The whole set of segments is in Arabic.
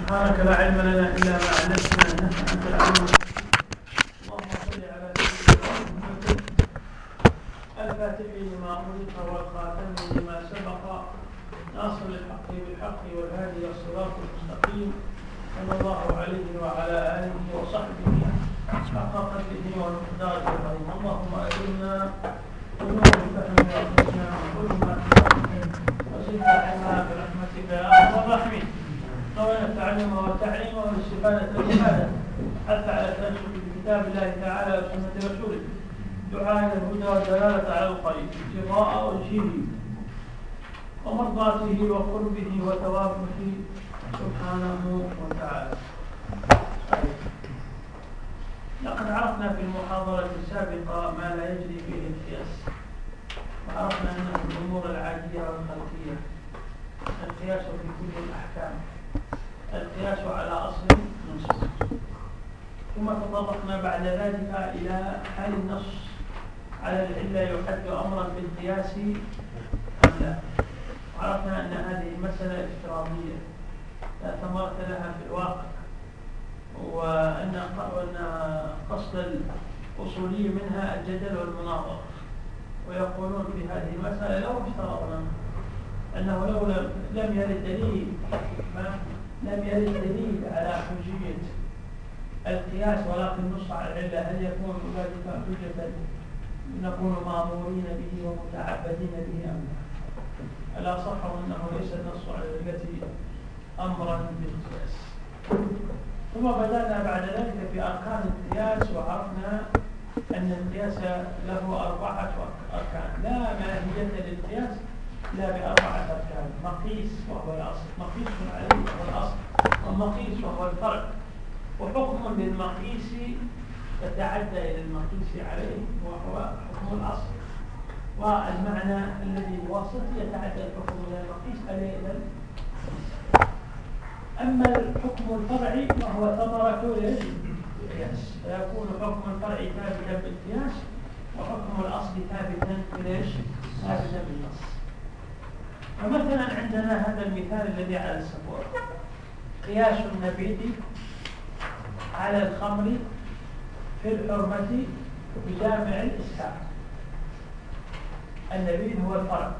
سبحانك لا علم لنا إلا ما علمتنا إنك أنت العليم اللهم صل على سيدنا محمد الفاتح لما أغلق والخاتم لما سبق ناصر الحق بالحق والهادي الصراط المستقيم. صلى الله عليه وعلى آله وصحبه حق قدره ومقداره العظيم اللهم أجرنا ونور الفهم وأخرجنا ظلمات وزدنا علما برحمتك أرحم الراحمين نوينا التعلم والتعليم والاستفادة والاستفادة حتى على التمسك بكتاب الله تعالى وسنة رسوله. دعاء الهدى والدلالة على الخير. ابتغاء وجهه ومرضاته وقربه وثوابه سبحانه وتعالى. لقد عرفنا في المحاضرة السابقة ما لا يجري فيه القياس. وعرفنا أنه الأمور العادية والخلقية القياس في كل الأحكام. القياس على أصل منصوص ثم تطرقنا بعد ذلك إلى هل النص. على العلة يحد أمرا بالقياس أم لا. وعرفنا أن هذه مسألة افتراضية. لا ثمرة لها في الواقع. وأن قصد الأصولي منها الجدل والمناظرة. ويقولون في هذه المسألة لو افترضنا. أنه لو لم يرد دليل لم يرد دليل على حجية القياس ولكن نص على العلة هل يكون ذلك حجة نكون مأمورين به ومتعبدين به أم لا؟ ألا صح أنه ليس النص على العلة أمرا بالقياس؟ ثم بدأنا بعد ذلك في أركان القياس وعرفنا أن القياس له أربعة أركان. لا ماهية للقياس إلا بأربعة أركان مقيس وهو الأصل. مقيس عليه وهو الأصل. والمقيس وهو الفرق. وحكم للمقيس يتعدى إلى المقيس عليه وهو حكم الأصل. والمعنى الذي بواسطه يتعدى الحكم إلى المقيس عليه إلى أما الحكم الفرعي وهو ثمرة القياس فيكون حكم الفرع ثابتا بالقياس وحكم الأصل ثابتا؟ ثابتا بالنص. فمثلا عندنا هذا المثال الذي على السبورة قياس النبيذ على الخمر في الحرمة بجامع الإسكار النبيذ هو الفرع.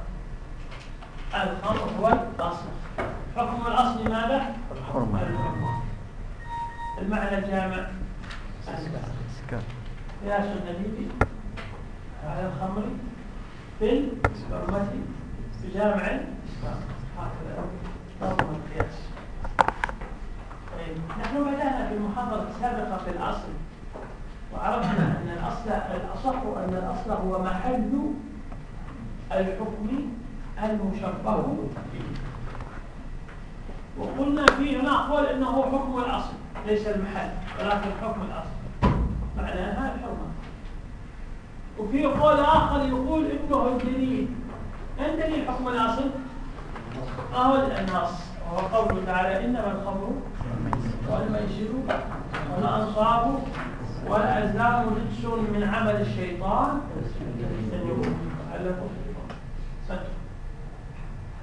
الخمر هو الأصل. حكم الأصل ماذا؟ الحرمة. المعنى الجامع. قياس النبيذ على الخمر في الحرمة بجامع هكذا. نظم القياس. طيب نحن بدأنا في المحاضرة السابقة في الأصل وعرفنا أن الأصل الأصح أن الأصل هو محل الحكم المشبه. به وقلنا فيه هنا أقوال أنه حكم الأصل ليس المحل ولكن حكم الأصل. معناها الحرمة. وفي قول آخر يقول إنه الدليل. من دليل حكم الأصل؟ هو النص وهو قوله تعالى إنما الخمر والميسر والأنصاب والأزلام رجس من عمل الشيطان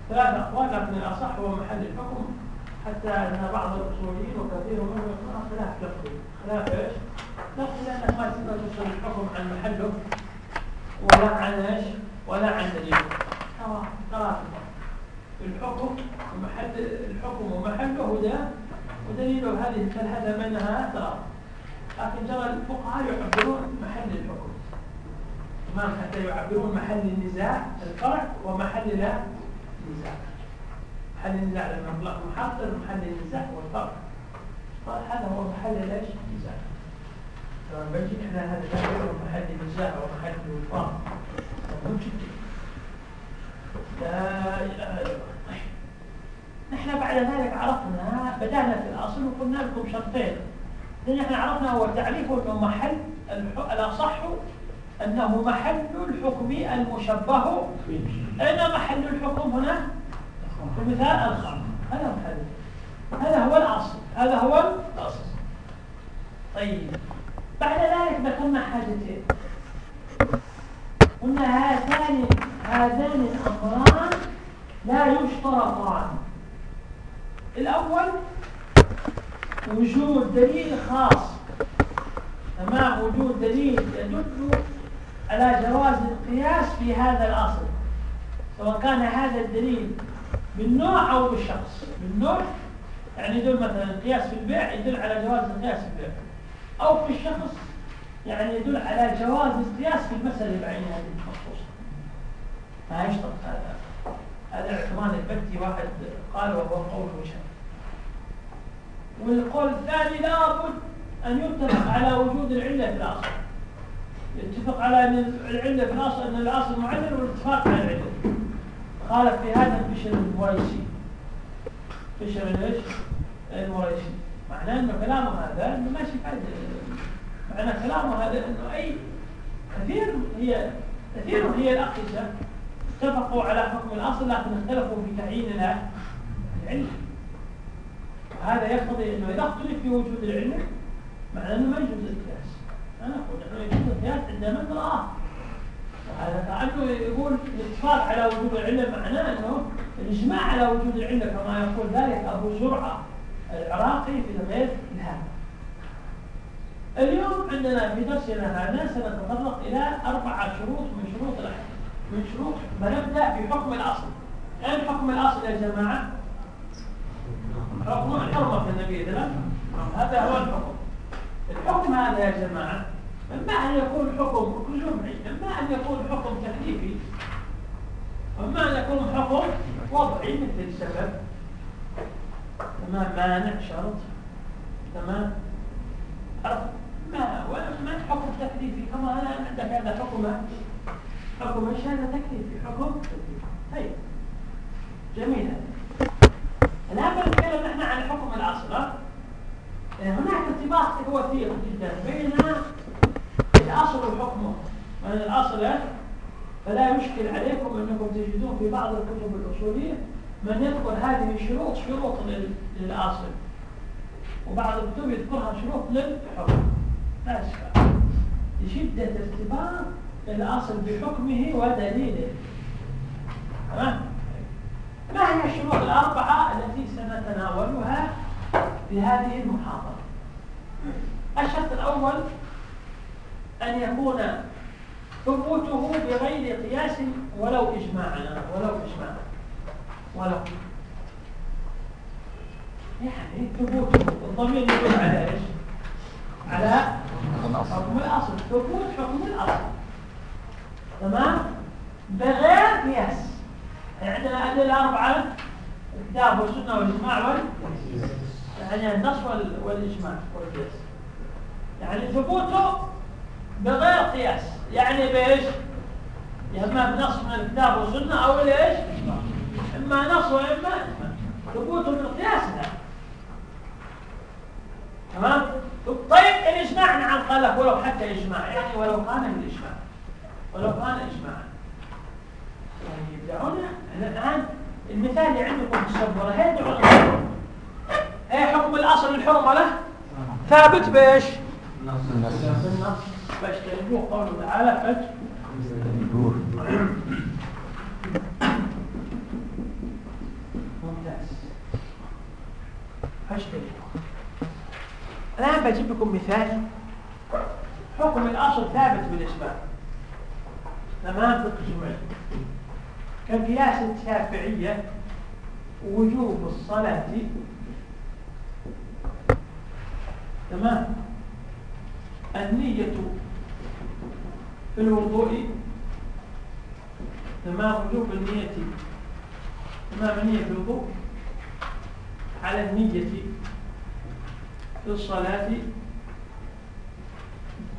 ثلاث أقوال لكن الأصح هو محل الحكم حتى أن بعض الأصوليين وكثير منهم يقولون خلاف لفظي خلاف إيش؟ لفظي لأنك ما تقدر الحكم عن محله ولا عن إيش؟ ولا عن دليله الحكم ومحل الحكم ومحله ده ودليله هذه هذا منها ثلاث لكن ترى الفقهاء يعبرون محل الحكم. تمام حتى يعبرون محل النزاع الفرع ومحل لا نزاع محل النزاع لما نطلق محضر محل النزاع والفرع. هذا هو محل ليش النزاع؟ لما بنجي إحنا هذا محل النزاع ومحل الفرع. لا الله. نحن بعد ذلك عرفنا بدأنا في الأصل وقلنا لكم شرطين. لأن إحنا عرفنا هو التعريف أنه محل الأصح أنه محل الحكم المشبه. أين محل الحكم هنا؟ في مثال الخمر هذا محل. هذا هو الأصل. هذا هو الأصل. طيب. بعد ذلك ذكرنا حاجتين. قلنا هاتان هذان الأمران لا يشترطان. الأول وجود دليل خاص. تمام وجود دليل يدل على جواز القياس في هذا الأصل سواء كان هذا الدليل بالنوع أو بالشخص بالنوع يعني يدل مثلا القياس في البيع يدل على جواز القياس في البيع. أو في الشخص يعني يدل على جواز القياس في المسألة بعينها المخصوصة ما يشترط هذا هذا الاعتماد البتي واحد قال وهو قول وشك والقول الثاني لابد أن يتفق على وجود العلة في الأصل. يتفق على أن العلة في الأصل أن الأصل معلل والاتفاق على العلة. خالف في هذا البشر المريسي بشر إيش؟ المريسي معناه أنه كلامه هذا أنه ماشي بعد معنى كلامه هذا أنه أي كثير هي كثير هي الأقيسة. اتفقوا على حكم الأصل لكن اختلفوا في تعيين العلة وهذا يقتضي أنه إذا اختلف في وجود العلة معناه أنه ما يجوز القياس. أنا أقول أنه يجوز القياس عند من رآه. وهذا كأنه يقول الاتفاق على وجود العلة معناه أنه الإجماع على وجود العلة كما يقول ذلك أبو زرعة العراقي في الغيث الهام. اليوم عندنا في درسنا هذا سنتطرق إلى أربعة شروط من شروط الأحكام من شروط بنبدأ بحكم الأصل. أين حكم الأصل يا جماعة؟ حكم الحرمة في النبي هذا هو الحكم. الحكم هذا يا جماعة إما أن يكون حكم جمعي إما أن يكون حكم تكليفي وإما أن يكون حكم وضعي مثل السبب. تمام مانع شرط. تمام. ما وما حكم تكليفي؟ كما أنا عندك هذا حكم. حكم إيش هذا تكليفي حكم؟ طيب. جميل. الآن بنتكلم نحن عن حكم الأصل. هناك ارتباط وثيق جدا بين الأصل وحكمه من الأصل فلا يشكل عليكم أنكم تجدون في بعض الكتب الأصولية من يذكر هذه الشروط شروط للأصل. وبعض الكتب يذكرها شروط للحكم. لا لشدة ارتباط الأصل بحكمه ودليله. تمام؟ ما هي الشروط الأربعة التي سنتناولها في هذه المحاضرة؟ الشرط الأول أن يكون ثبوته بغير قياس ولو إجماعا ولو إجماعا. ولو. يعني ثبوته. الضمير يدل على إيش؟ على حكم الأصل. ثبوت حكم الأصل. تمام؟ بغير قياس. عندنا أدلة الأربعة الكتاب والسنة والإجماع وال يعني النص والإجماع والقياس. يعني ثبوته بغير قياس. يعني بإيش؟ يا إما بنص من الكتاب والسنة أو ليش إما نص وإما ثبوته بالقياس لا تمام؟ طيب الإجماع نعم قال لك ولو حتى إجماع يعني ولو كان الإجماع. ولو كان إجماع. يعني دعونا الآن المثال اللي عندكم في السبورة هي دعونا إيه حكم الأصل الحرمه له؟ ثابت بإيش؟ بالنص فاجتنبوه قوله تعالى فاجتنبوه ممتاز. فاجتنبوه الآن بجيب لكم مثال حكم الأصل ثابت بالإسباب تمام فقه الجمعي كقياس الشافعية وجوب الصلاة. تمام. النية في الوضوء. تمام. وجوب النية. تمام. النية في الوضوء. على النية في الصلاة.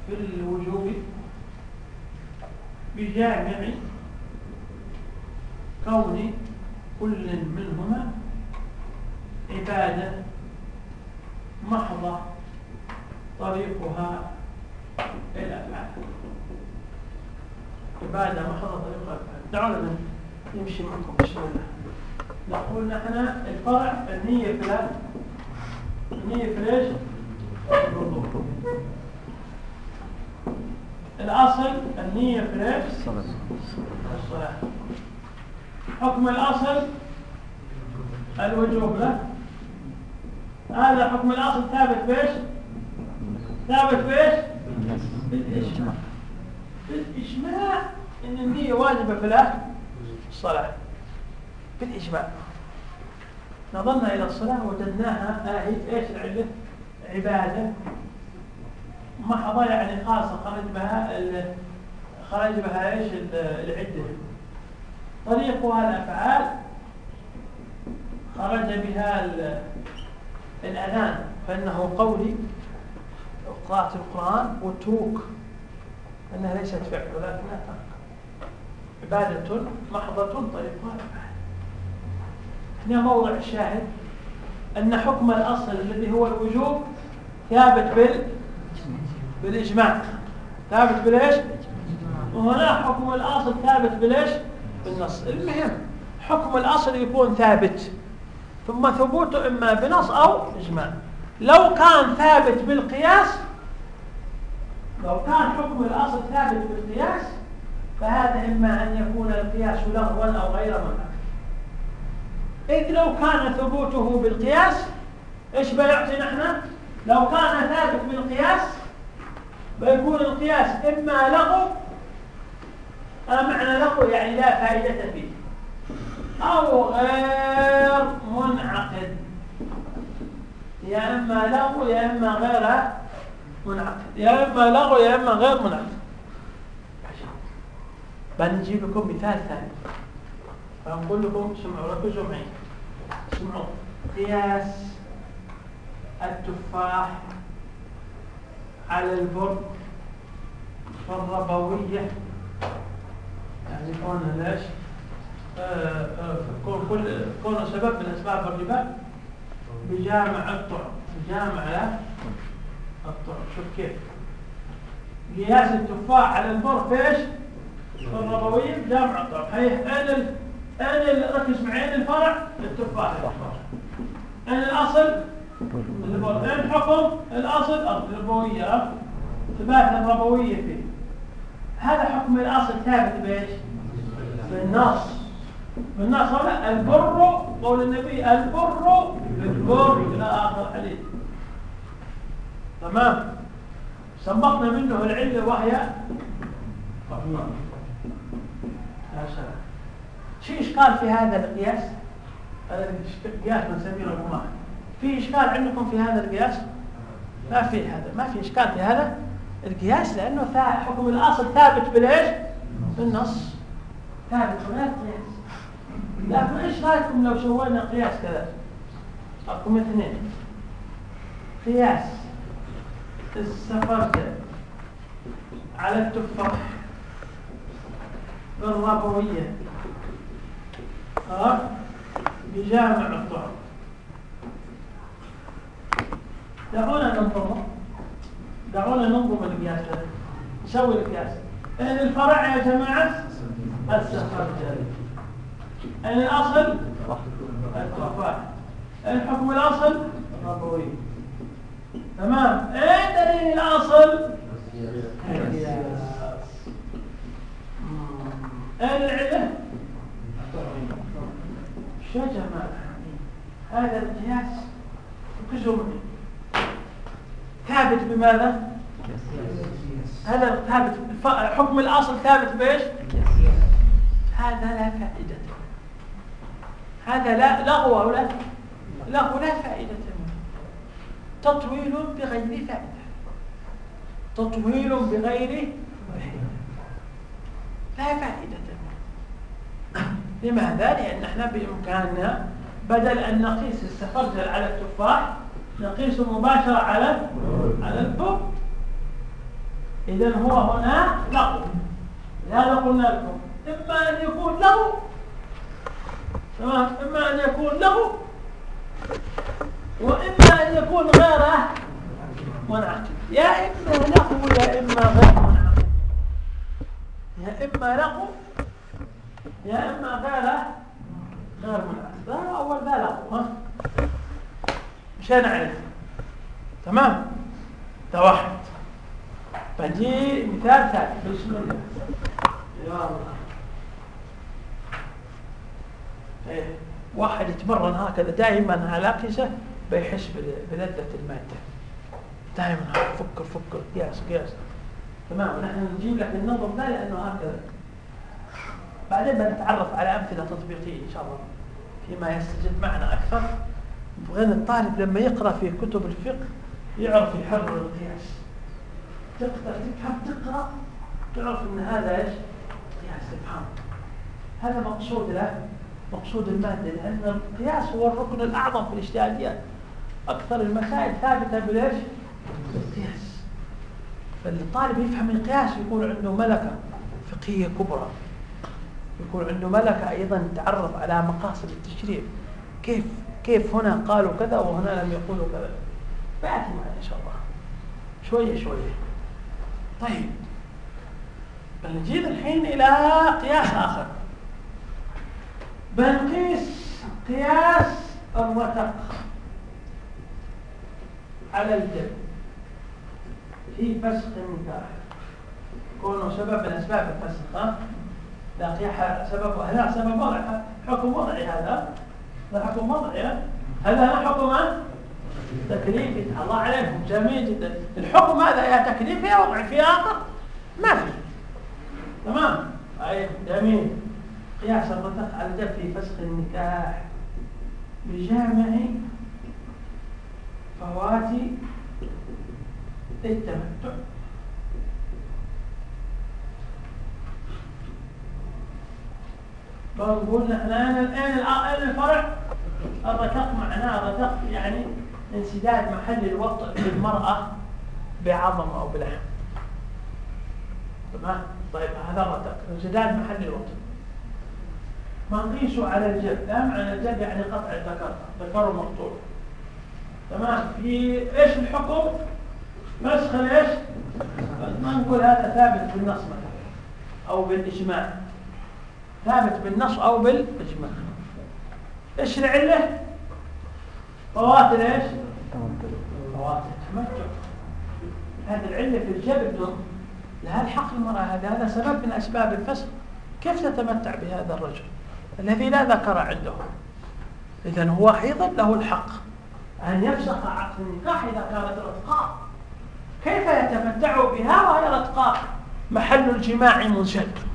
في الوجوب. بجامع كون كل منهما عبادة محضة طريقها الأفعال عبادة محضة طريقها الأفعال دعونا نمشي معكم بسم نقول نحن الفرع النية في النية في ليش؟ الأصل النية في ليش؟ الصلاة. حكم الأصل؟ الوجوب له. هذا حكم الأصل ثابت بإيش ثابت بإيش بالإجماع. بالإجماع إن النية واجبة في الصلاة. بالإجماع. نظرنا إلى الصلاة وجدناها آهي إيش؟ العلة عبادة محضة يعني خاصة خرج بها خرج بها إيش؟ العدة. طريقها الأفعال خرج بها الأذان فإنه قولي قراءة القرآن والتروك أنها ليست فعل ولكنها عبادة محضة طريقها الأفعال هنا موضع الشاهد. أن حكم الأصل الذي هو الوجوب ثابت بال بالإجماع ثابت بالإيش وهنا حكم الأصل ثابت بالإيش بالنص. المهم حكم الأصل يكون ثابت ثم ثبوته إما بنص أو إجماع. لو كان ثابت بالقياس لو كان حكم الأصل ثابت بالقياس فهذا إما أن يكون القياس لغوا أو غير منعقد إذ لو كان ثبوته بالقياس إيش بيعطي نحن؟ لو كان ثابت بالقياس بيكون القياس إما لغو معنى لغو يعني لا فائدة فيه أو غير منعقد. يا إما لغو يا إما غير منعقد. يا إما لغو يا إما غير منعقد. بنجيب لكم مثال ثاني. فنقول لكم سمعوا ركزوا معي اسمعوا قياس التفاح على البر والربوية يعني كون ليش آه، آه، كون كل كون سبب من أسباب الربا بجامع الطعم بجامع الطعم. شوف كيف. قياس التفاح على البر فيش الربوية بجامع الطعم. هي أين أين ركز معي الفرع؟ التفاح. أين الأصل؟ اين حكم الأصل الربوية ثبات الربوية فيه. هذا حكم الأصل ثابت بإيش؟ بالنص. بالنص هنا البر قول النبي البر بالبر إلى آخر حديث تمام؟ سبقنا منه العلة وهي يا سلام. شيء إشكال في هذا القياس؟ هذا القياس من سبيل الله في إشكال عندكم في هذا القياس؟ ما في هذا ما في إشكال في هذا القياس لأنه حكم الأصل ثابت بالإيش؟ بالنص. ثابت ولا قياس؟ لكن إيش رأيكم لو سوينا قياس كذا؟ رقم اثنين. قياس السفرجل على التفاح بالربوية ها بجامع الطعم دعونا ننظم دعونا ننظم القياس نسوي القياس. الفرع يا جماعة السفرجل أين الأصل التفاح الحكم الأصل الربوي. تمام؟ إيه دليل الأصل اين العلة شو يا جماعة؟ هذا القياس. ركزوا ثابت بماذا؟ هذا ثابت حكم الأصل ثابت بإيش؟ هذا لا فائدة هذا لا لغو أو لا لغو لا فائدة منه تطويل بغير فائدة. تطويل بغير لا فائدة منه لماذا؟ لأن إحنا بإمكاننا بدل أن نقيس السفرجل على التفاح نقيسه مباشرة على على البر إذا هو هنا لغو لهذا قلنا لكم إما أن يكون له. تمام؟ إما أن يكون له. وإما أن يكون غيره منعقد. يا إما له يا إما غير منعقد. يا إما له يا إما غيره غير منعقد. هذا أول ذا له ها؟ مش هنعرف تمام؟ ده واحد. فدي مثال ثاني بسم الله. يا الله إيه. واحد يتمرن هكذا. دائما على قيسه بيحس بلذة المادة. دائما فكر فكر. قياس قياس. تمام؟ ونحن نجيب لك النظر لا لأنه هكذا. بعدين بنتعرف على أمثلة تطبيقية إن شاء الله. فيما يستجد معنا أكثر. بغير الطالب لما يقرأ في كتب الفقه يعرف يحرر القياس. تقدر تفهم تقرأ تعرف أن هذا إيش؟ قياس تفهم. هذا مقصود له مقصود المادة لأن القياس هو الركن الأعظم في الاجتهاديات أكثر المسائل ثابتة بالإيش؟ بالقياس. فالطالب يفهم القياس يكون عنده ملكة فقهية كبرى. يكون عنده ملكة أيضا تعرف على مقاصد التشريع. كيف كيف هنا قالوا كذا وهنا لم يقولوا كذا. معنا إن شاء الله. شوية شوية. طيب. بنجيب الحين إلى قياس آخر. بنقيس قياس الرتق على الجد في فسخ النكاح كونه سبب من أسباب الفسخ ها؟ لا سبب هذا سبب حكم وضعي هذا هذا حكم وضعي هذا حكم تكليفي الله عليكم جميل جدا. الحكم هذا يا تكليفي يا وضعي في آخر. ما في. تمام؟ أي جميل. قياس الرتق على الجد في فسخ النكاح. بجامع فوات التمتع بنقول نحن الآن الآن الفرع الرتق معناه رتق يعني انسداد محل الوطء للمرأة بعظم أو بلحم. تمام؟ طيب هذا الرتق انسداد محل الوطء ما نقيسه على الجب لا معنى الجب يعني قطع الذكر ذكر مقطوع. تمام؟ في إيش الحكم؟ مسخ إيش ما نقول هذا ثابت بالنص مثلا أو بالإجماع. ثابت بالنص أو بالإجماع. إيش العله فوات إيش؟ فوات التمتع هذه العلة في الجبل لها الحق المرأة. هذا سبب من أسباب الفسق. كيف تتمتع بهذا الرجل؟ الذي لا ذكر عنده. إذا هو أيضا له الحق. أن يفسخ عقد النكاح إذا كانت رتقاء. كيف يتمتع بها وهي رتقاء؟ محل الجماع منشد.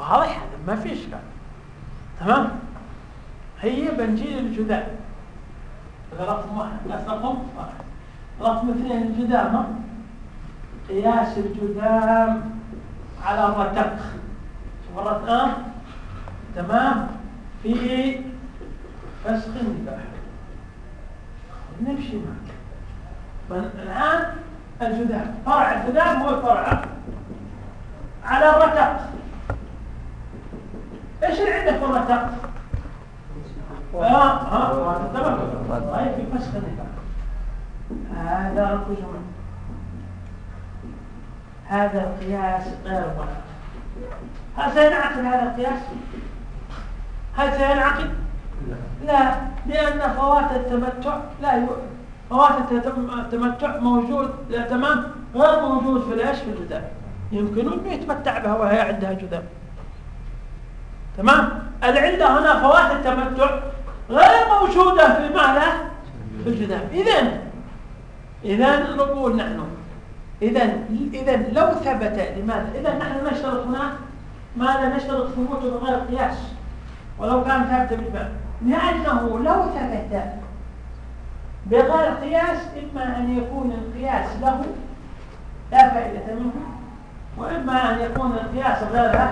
واضح هذا ما في اشكال تمام؟ هي بنجيل الجذام رقم واحد رقم واحد. رقم اثنين الجذام قياس الجذام على الرتق. الرتق. تمام؟ في فسخ النكاح نمشي معك. الآن الجذام فرع الجذام هو الفرع. على الرتق. إيش اللي عندك في الرتق آه ها تمام. طيب في فسخ النكاح هذا ركز هذا القياس غير ضرر هل سينعقد هذا القياس؟ هل سينعقد؟ لا لأن فوات التمتع لا. فوات التمتع موجود تمام غير موجود في الايش في الجذام يمكن إنه يتمتع بها وهي عندها جذام تمام؟ العله هنا فوات التمتع غير موجودة في ماذا في الجذام اذا اذا نقول نحن اذا اذا لو ثبت لماذا؟ اذا نحن نشترط هنا ماذا نشترط ثبوته بغير قياس. ولو كان ثابتا بالفعل لأنه لو ثبت بغير قياس إما أن يكون القياس له لا فائدة منه وإما أن يكون القياس غير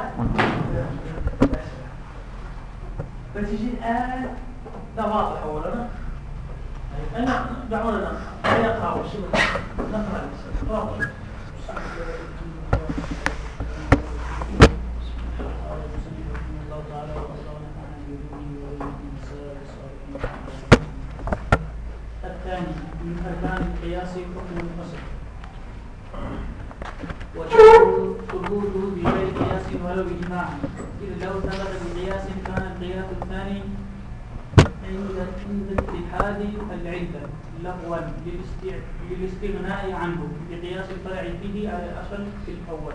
فتجي الآن. لا واضح أولا. أنا دعونا نقرأ. نقرأ من أركان القياس حكم الفصل وشرط ثبوته بغير قياس ولو إجماعا. إذ لو ثبت بقياس كان القياس الثاني عند عند اتحاد العلة لغوا للاستغناء عنه بقياس الفرع فيه على الأصل في الأول.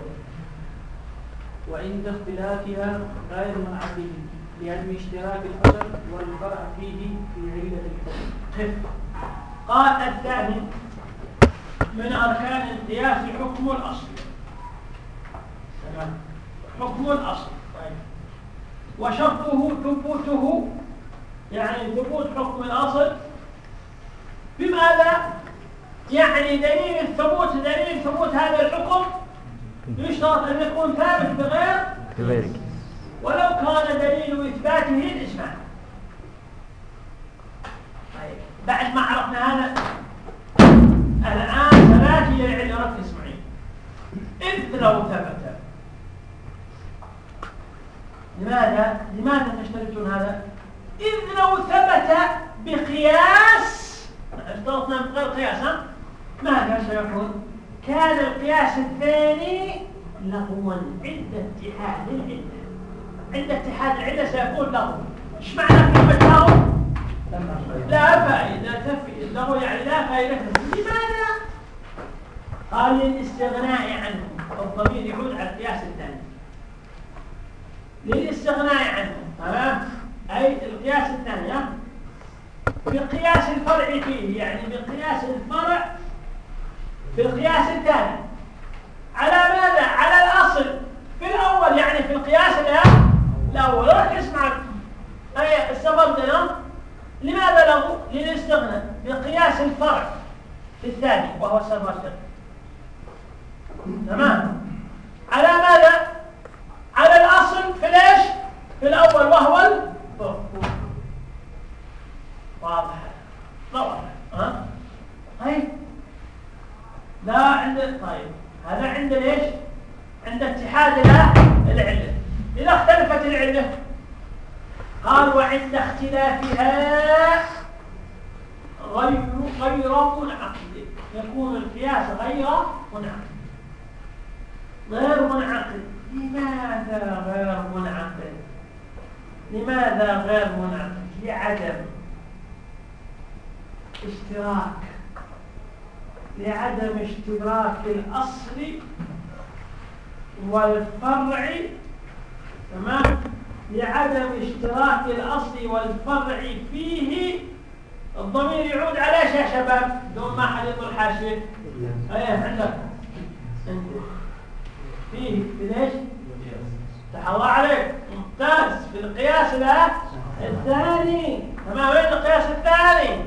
وعند اختلافها غير منعقد لعدم اشتراك الأصل والفرع فيه في علة الحكم. خف قال الثاني من أركان القياس حكم الأصل. تمام حكم الأصل. طيب وشرطه ثبوته يعني ثبوت حكم الأصل. بماذا؟ يعني دليل الثبوت دليل ثبوت هذا الحكم يشترط أن يكون ثابت بغير ولو كان دليل إثباته الإجماع. طيب بعد ما عرفنا هذا الآن سنأتي للعلة ركز اسمعين إذ لو ثبت. لماذا؟ لماذا تشترطون هذا؟ إذ لو ثبت بقياس اشترطنا بغير قياس؟ ماذا سيكون؟ كان القياس الثاني لغوا عند اتحاد العلة عند اتحاد العلة سيكون لغو إيش معنى كلمة لغو؟ لا فائدة تفي اللغو يعني لا فائدة لماذا؟ قال للاستغناء عنه الضمير يعود على القياس الثاني للاستغناء عنه تمام أي القياس الثاني بقياس الفرع فيه يعني بقياس الفرع في القياس الثاني على ماذا؟ على الأصل في الأول يعني في القياس الأول ركز معك أي استفدنا لماذا له؟ للاستغناء بقياس الفرع في الثاني وهو السلم تمام على ماذا؟ على الأصل في ليش؟ في الأول وهو الفرع واضح لا واضح ها؟ طيب لا عند طيب. هذا عند ليش عند اتحاد العلة. إذا اختلفت العلة قال وعند اختلافها غير غير منعقد يكون القياس غير منعقد. غير منعقد. لماذا غير منعقد؟ لماذا غير منعقد؟ لعدم اشتراك. لعدم اشتراك الأصل والفرع تمام؟ لعدم اشتراك الأصل والفرع فيه الضمير يعود على إيش يا شباب؟ دون ما حد يطول حاشية. إيه عندك. فيه في ليش الله عليك. ممتاز. في القياس الثاني. تمام. وين القياس الثاني؟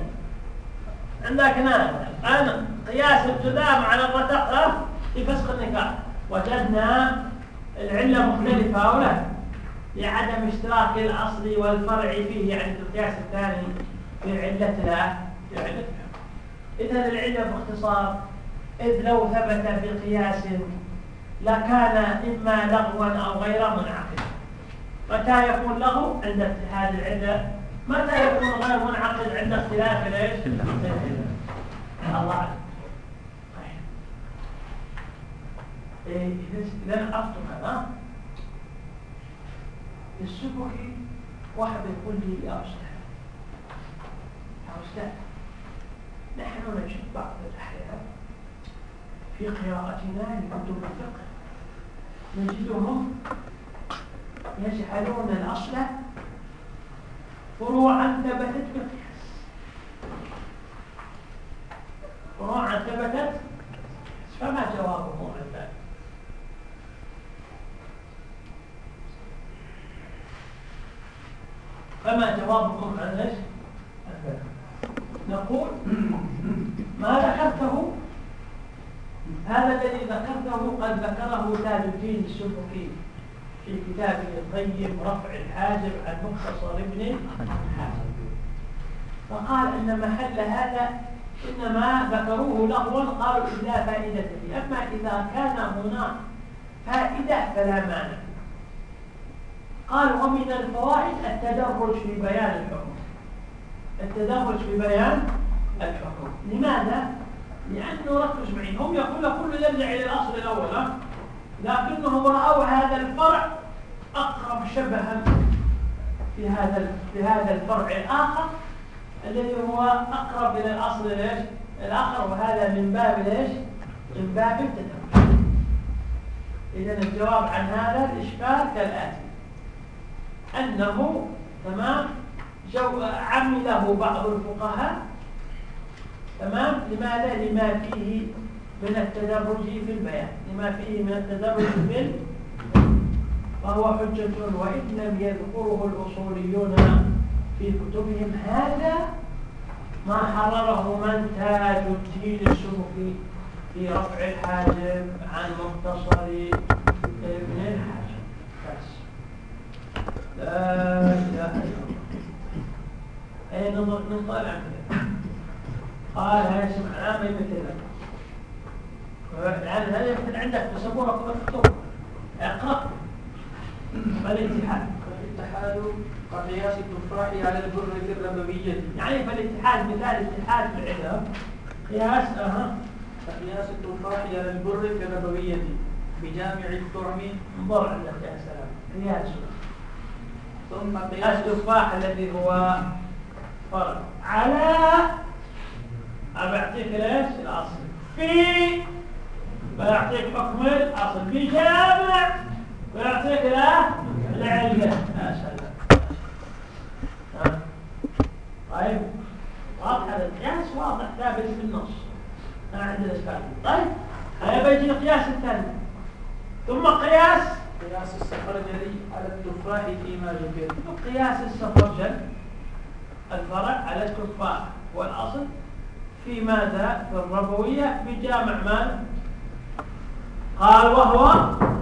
عندك هنا. أنا قياس الجذام على الرتقة في فسخ النكاح. وجدنا العلة مختلفة لا لعدم اشتراك الأصل والفرع فيه يعني في القياس الثاني في علتها في علتها إذا العلة باختصار إذ لو ثبت بقياس لكان إما لغوا أو غير منعقد. متى يكون لغو؟ عند اتحاد العلة. متى يكون غير منعقد؟ عند اختلاف الايش؟ الله أعلم إيه إذا عرفتم هذا السبكي واحد يقول لي يا أستاذ يا أستاذ نحن نجد بعض الأحيان في قراءتنا لكتب الفقه نجدهم يجعلون الأصل فروعا ثبتت بالقياس فروعا ثبتت فما جوابه عن ذلك؟ فما جوابكم عن إيش؟ نقول ما ذكرته؟ هذا الذي ذكرته قد ذكره تاج الدين السبكي في كتابه الطيب رفع الحاجب عن مختصر ابن فقال إن محل هذا انما ذكروه لغوا قالوا لا فائدة فيه أما إذا كان هناك فائدة فلا مانع. قال ومن الفوائد التدرج في بيان الحكم التدرج في بيان الحكم لماذا؟ لأنه ركز معي هم يقول كل يرجع إلى الأصل الأول لكنهم رأوا هذا الفرع أقرب شبها في هذا في هذا الفرع الآخر الذي هو أقرب إلى الأصل ليش؟ الآخر وهذا من باب ليش؟ من باب التدرج إذا الجواب عن هذا الإشكال كالآتي أنه تمام؟ عمله بعض الفقهاء تمام؟ لماذا؟ لما فيه من التدرج في البيان. لما فيه من التدرج في البيان. فهو حجة وإن لم يذكره الأصوليون في كتبهم هذا ما حرره من تاج الدين السلوكي في رفع الحاجب عن مختصر ابن الحاجب لا إله إلا الله. أي نظر نطالع كده قال هذا سمعناه من مثل لأن هذا يكون عندك تصورك مكتوب اقرأ. فالاتحاد الاتحاد كقياس التفاح على البر في الربوية. يعني فالاتحاد مثال اتحاد في العلم قياس أها. كقياس التفاح على البر في الربوية بجامع الطعم انظر عندك يا سلام. قياس ثم قياس التفاح الذي هو فرق على أبعطيك ليش الأصل. في بيعطيك حكم الأصل. في جامع ويعطيك له العلة. يا سلام طيب واضح هذا القياس؟ واضح ثابت في النص. ما عندنا إشكال. طيب هيا بيجي القياس الثاني. ثم قياس قياس السفرجلي على التفاح فيما ذكر قياس السفرجل الفرع على التفاح والأصل في ماذا؟ في الربوية بجامع ماذا قال وهو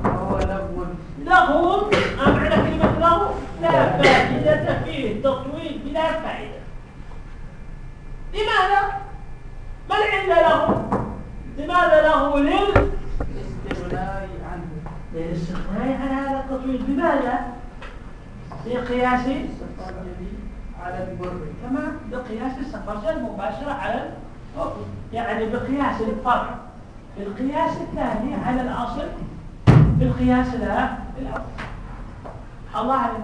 وهو لغو. لغو. ما معنى كلمة لغو؟ لا فائدة فيه تطويل بلا فائدة. لماذا؟ ما العلة له لماذا له لل عنه للاستغناء عن هذا التطويل بماذا؟ بقياس على البر تمام بقياس السفرجل مباشرة على الحكم يعني بقياس الفرع في القياس الثاني على الأصل. في القياس الأول الله عليك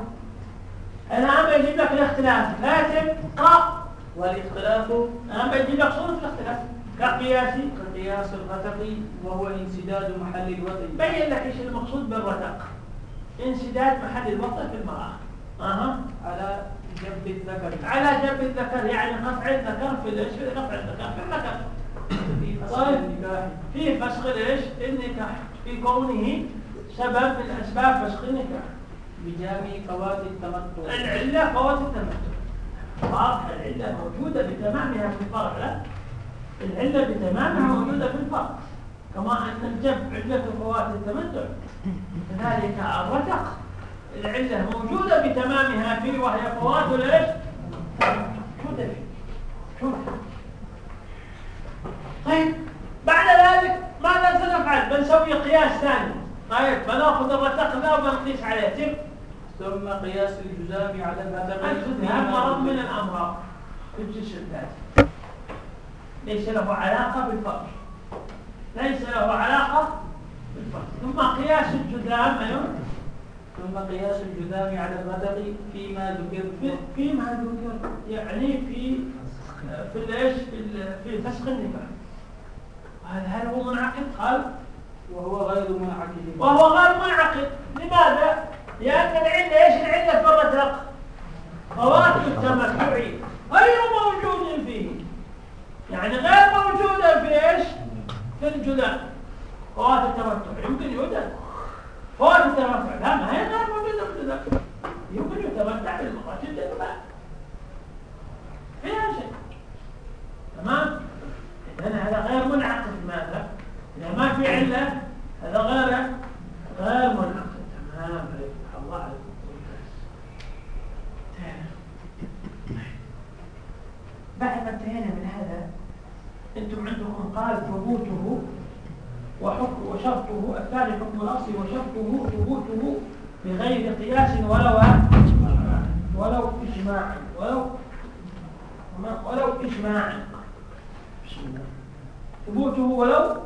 أنا عم أجيب لك الاختلاف لا تبقى. والاختلاف؟ أنا بجيب لك صورة الاختلاف. كقياسي كقياس الغتق وهو انسداد محل الوضع بين لك إيش المقصود بالرتق انسداد محل الوطن في المرأة. أها. على جنب الذكر. على جنب الذكر يعني قطع الذكر في الإيش؟ في قطع الذكر في الذكر في فصل طيب. النكاح. في فسخ الإيش؟ النكاح. في كونه سبب من أسباب فسخ النكاح. بجامع فوات التمتع. العلة فوات التمتع. واضح العلة موجودة بتمامها في الفرع. لا العلة بتمامها موجودة في الفرع كما أن الجمع علة فوات التمتع. كذلك الرتق العلة موجودة بتمامها فيه وهي فوات الايش موجوده فيه شوف طيب بعد ذلك ماذا سنفعل؟ بنسوي قياس ثاني. طيب بناخذ الرتق ذا وبنقيس عليه. تم ثم قياس الجزام على الهتق الجذام مرض من الأمراض. في الجسم الذاتي ليس له علاقة بالفرج ليس له علاقة بالفرج ثم قياس الجذام أيوه. ثم قياس الجذام على الغتق فيما ذكر. في فيما ذكر. يعني في في الإيش؟ في فسخ النكاح. هذا هل هو منعقد؟ قال وهو غير منعقد. وهو غير منعقد. لماذا؟ لأن العلة إيش العلة؟ في الرتق فوات التمتع غير موجود فيه. يعني غير موجودا في إيش؟ في الجذام فوات التمتع. يمكن يوجد. فوات التمتع. لا ما هي غير موجودة في الجذام يمكن يتمتع بالمرأة جدا ما فيها شيء. تمام؟ إذن هذا غير منعقد. ماذا؟ إذا ما في علة هذا غير غير منعقد. تمام. الله عليكم بعد ما انتهينا من هذا أنتم عندكم قال ثبوته وحكم وشرطه الثاني حكم الأصل وشرطه ثبوته بغير قياس ولو ولو اجماعا ولو ولو الله ثبوته ولو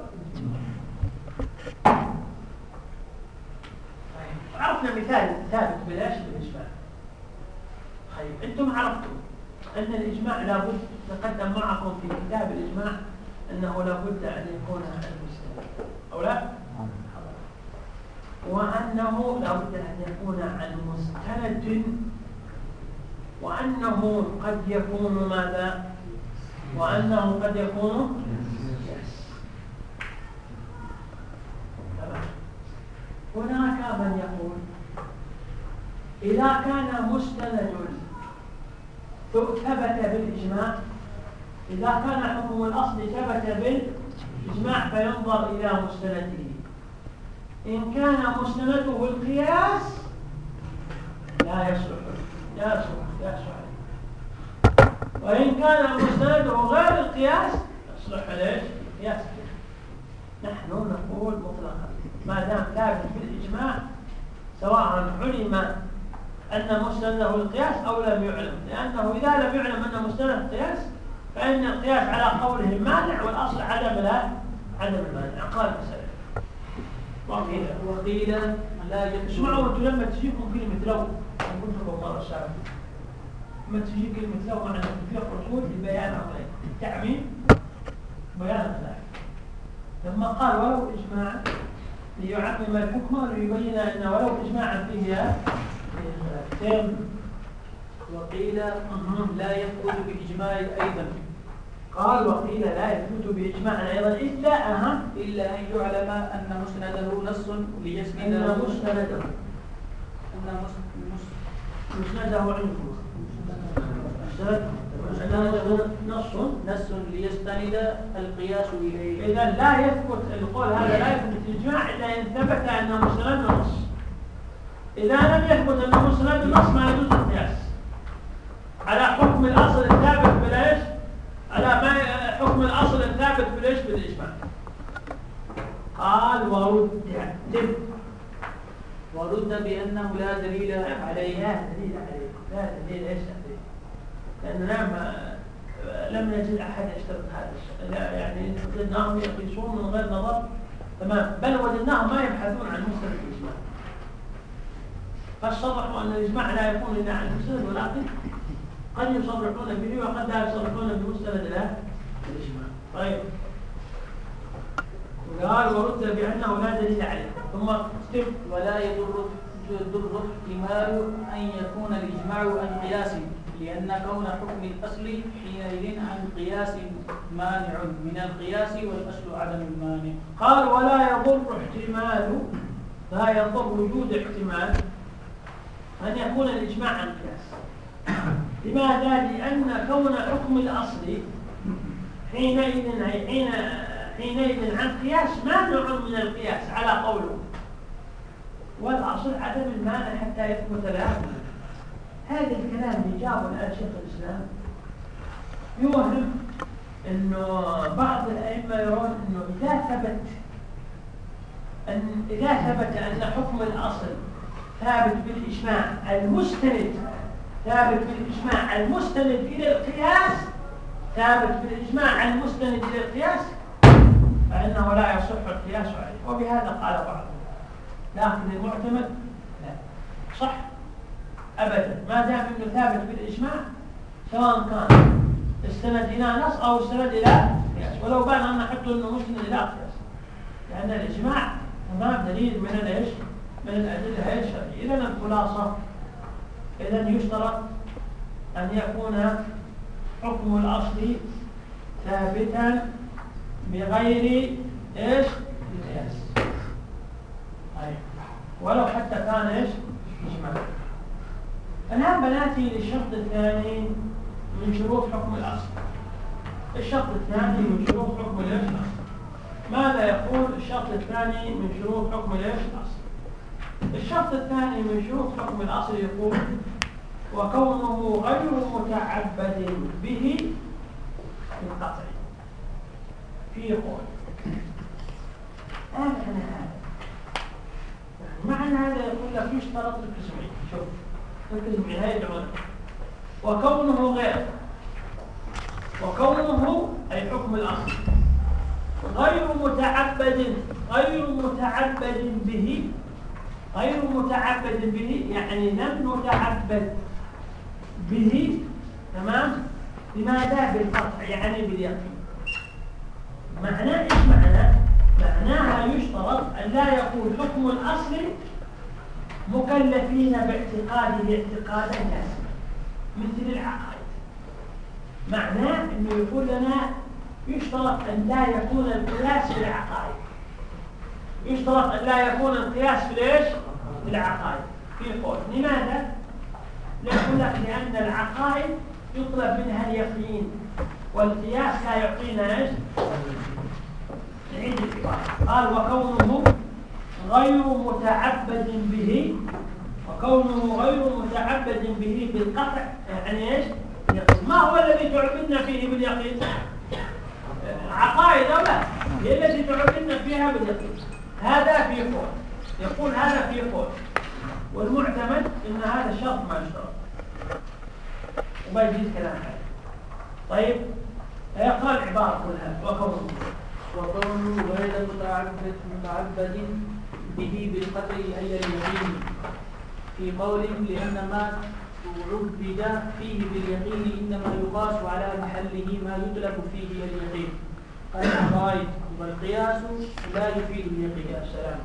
طيب، عرفنا مثال ثابت بلاش بالاجماع طيب أنتم عرفتم. أن الإجماع لابد تقدم معكم في كتاب الإجماع أنه لابد أن يكون المسلم. أو لا؟ وأنه لابد أن يكون عن مستند وأنه قد يكون ماذا؟ وأنه قد يكون هناك من يقول إذا كان مستند ثبت بالإجماع. إذا كان حكم الأصل ثبت بالإجماع فينظر إلى مستنده. إن كان مستنده القياس لا يصلح لا يصلح لا يصلح. وإن كان مستنده غير القياس يصلح ليش؟ القياس نحن نقول مطلقا ما دام ثابت بالإجماع سواء علم أن مستنده القياس أو لم يعلم. لأنه إذا لم يعلم أن مستند القياس فإن القياس على قوله مانع والأصل عدم لا عدم المانع. قال المسألة. وقيل وقيل لا اسمعوا أنتم لما تجيكم كلمة لو. قلت لكم مرة سابقة لما تجي كلمة لو معنى في الرسول لبيان أمرين. تعميم بيان ذلك لما قال ولو إجماعا ليعمم الحكم وليبين أن ولو إجماعا فيه تم وقيل لا يثبت بإجماع أيضا. قال وقيل لا يثبت بإجماع أيضا إلا أهم إلا أن يعلم أن مسنده نص ليسند أن مسنده. أن مسنده عنده. نص. نص ليستند القياس إليه. إذا لا يثبت القول هذا لا يثبت الإجماع إلا إن ثبت أن مسند نص. إذا لم يثبت أن مسند النص ما يجوز القياس. على حكم الأصل الثابت بالإيش؟ على ما حكم الأصل الثابت بالإيش؟ بالإجماع. قال ورد تب ورد بأنه لا دليل عليه. لا دليل عليه. لا دليل إيش عليه. لأن نعم لم نجد أحد يشترط هذا يعني وجدناهم يقيسون من غير نظر. تمام. بل وجدناهم ما يبحثون عن الإجماع قد صرحوا أن الإجماع لا يكون إلا عن المسند ولكن قد يصرحون به وقد لا يصرحون بمستند الإجماع طيب. قال ورد بأنه لا دليل عليه. ثم استف ولا يضر يضر احتمال أن يكون الإجماع عن قياس لأن كون حكم الأصل حينئذ عن قياس مانع. من القياس والأصل عدم المانع. قال ولا يضر احتمال. لا يضر وجود احتمال. أن يكون الإجماع عن قياس. لماذا؟ لأن كون حكم الأصل حينئذ حين حينئذ عن قياس مانع من القياس على قوله. والأصل عدم المانع حتى يثبت له. هذا الكلام اللي جابه الآن شيخ الإسلام. يوهم أنه بعض الأئمة يرون أنه إذا ثبت أن إذا ثبت أن حكم الأصل ثابت بالإجماع المستند ثابت بالإجماع المستند إلى القياس ثابت بالإجماع المستند إلى القياس فإنه لا يصح القياس عليه. وبهذا قال بعضهم لكن المعتمد لا. صح؟ أبدا. ما دام أنه ثابت بالإجماع سواء كان استند إلى نص أو استند إلى قياس. ولو بان أن نحط أنه مستند إلى قياس. لأن الإجماع تمام دليل من الإيش؟ من الأدلة الشرعية. إذا الخلاصة إذا يشترط أن يكون حكم الأصل ثابتا بغير إيش؟ القياس ولو حتى كان إيش؟ إجماع. الآن بنأتي للشرط الثاني من شروط حكم الأصل. الشرط الثاني من شروط حكم الإيش؟ ماذا يقول الشرط الثاني من شروط حكم الإيش؟ الشرط الثاني من شروط حكم الأصل يقول وكونه غير متعبد به بالقطع في قول. هذا هذا معنى هذا يقول لك يشترط القسمين شوف القسمين هاي العلماء وكونه غير. وكونه أي حكم الأصل. غير متعبد غير متعبد به غير متعبد به يعني لم نتعبد به تمام؟ لماذا؟ بالقطع يعني باليقين. معناه إيش معناه معناها يشترط أن لا يكون حكم الأصل مكلفين باعتقاده اعتقادا لازما مثل العقائد. معناه إنه يقول لنا يشترط أن لا يكون القياس في العقائد يشترط أن لا يكون القياس في ليش؟ في العقائد. في قول. لماذا؟ يقول لك لأن العقائد يطلب منها اليقين. والقياس لا يعطينا إيش؟ قال وكونه غير متعبد به وكونه غير متعبد به بالقطع يعني إيش؟ ما هو الذي تعبدنا فيه باليقين؟ عقائد أو لا؟ هي التي تعبدنا فيها باليقين. هذا في قول. يقول هذا في قول. والمعتمد إن هذا شرط ما يشترط. وما يجيز كلام هذا. طيب يقرا العباره كلها وكونه وكونه غير متعبد متعبد به بالقطع أي اليقين. في قول لأن ما عبد فيه باليقين إنما يقاس على محله ما يطلق فيه اليقين. العقائد والقياس لا يفيد اليقين يا سلام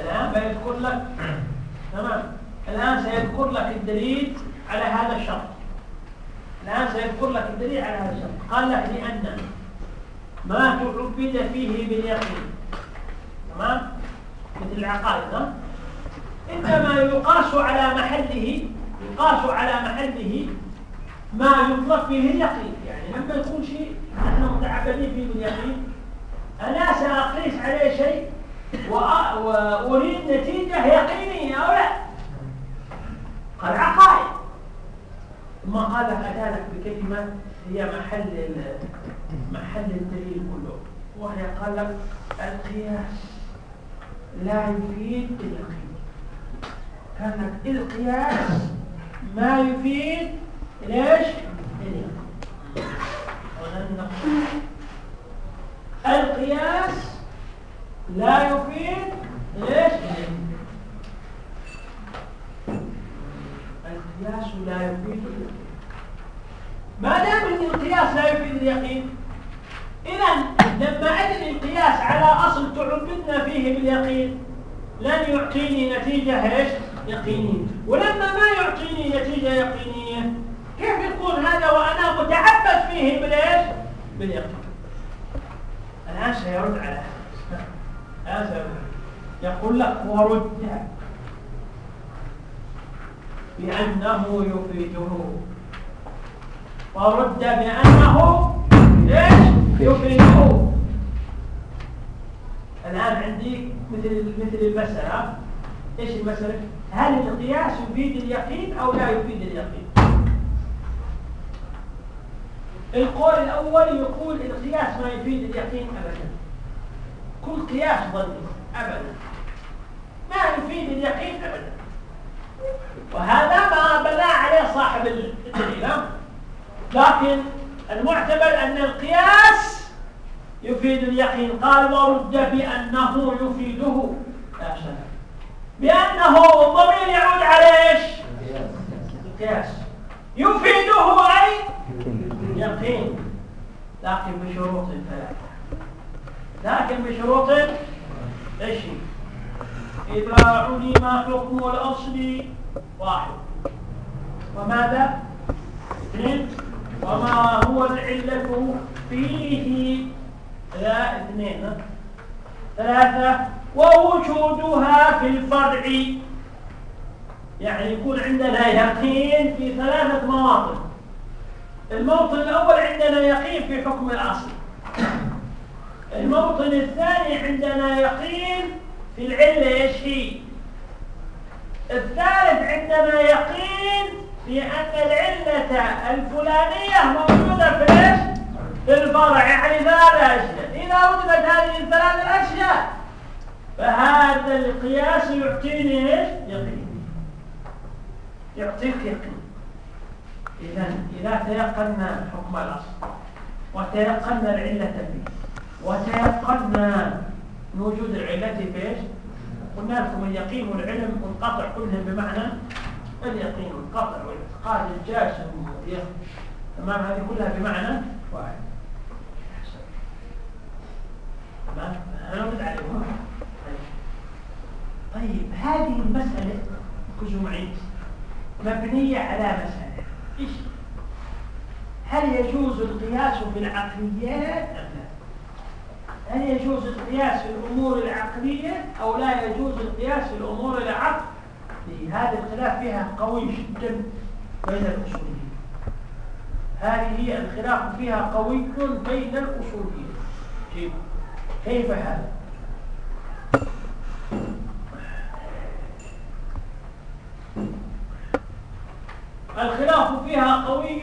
الآن بيذكر لك تمام. الآن سيذكر لك الدليل على هذا الشرط. الآن سيذكر لك الدليل على هذا الشرط. قال لك لأن ما تعبد فيه باليقين. تمام؟ مثل العقائد. ها إنما يقاس على محله يقاس على محله ما يطلق فيه اليقين. لما يكون شيء نحن متعبدين فيه باليقين أنا سأقيس عليه شيء؟ وأريد نتيجة يقينية أو لا؟ قال عقائد. ثم قال أتى بكلمة هي محل محل الدليل كله. وهي قال لك القياس لا يفيد اليقين. كان لك القياس ما يفيد ليش القياس لا يفيد ليش القياس لا يفيد ما دام ان القياس لا يفيد اليقين اذا لما ادري القياس على أصل تعبدنا فيه باليقين لن يعطيني نتيجة إيش؟ يقينية. ولما ما يعطيني نتيجة يقينية كيف يكون هذا وأنا متعبد فيه بالإيش؟ باليقين. الآن سيرد على هذا. يقول لك ورد بأنه يفيده. ورد بأنه إيش؟ يفيده. الآن عندي مثل مثل المسألة. إيش المسألة؟ هل القياس يفيد اليقين أو لا يفيد اليقين؟ القول الأول يقول القياس ما يفيد اليقين أبدا. كل قياس ظني أبدا. ما يفيد اليقين أبدا. وهذا ما بنى عليه صاحب الدليل لكن المعتبر أن القياس يفيد اليقين. قال ورد بأنه يفيده. لا شك. بأنه الضمير يعود على إيش؟ القياس. يفيده أي؟ يقين لكن بشروط ثلاثة لكن بشروط إيش؟ إذا علم حكم الأصل واحد. وماذا؟ اثنين وما هو العلة فيه؟ لا اثنين. ثلاثة. ووجودها في الفرع. يعني يكون عندنا يقين في ثلاثة مواطن الموطن الأول عندنا يقين في حكم الأصل الموطن الثاني عندنا يقين في العلة إيش هي؟ الثالث عندنا يقين في أن العلة الفلانية موجودة في إيش؟ في الفرع يعني ثلاث أشياء إذا وجدت هذه الثلاث الأشياء فهذا القياس يعطيني إيش؟ يقين. يعطيك يقين. إذا إذا تيقنا حكم الأصل وتيقنا العلة فيه وتيقنا وجود العلة في إيش؟ قلنا لكم اليقين والعلم والقطع كلهم بمعنى اليقين والقطع والاعتقاد الجاسم تمام؟ هذه كلها بمعنى واحد. تمام؟ هنرد عليهم. طيب هذه المسألة معي مبنية على مسألة. هل يجوز القياس في العقليات أم لا؟ هل يجوز القياس في الأمور العقلية أو لا يجوز القياس في الأمور العقلية؟ هذا الخلاف فيها قوي جدا بين الأصوليين. هذه هي الخلاف فيها قوي بين الأصوليين. كيف هذا؟ الخلاف فيها قوي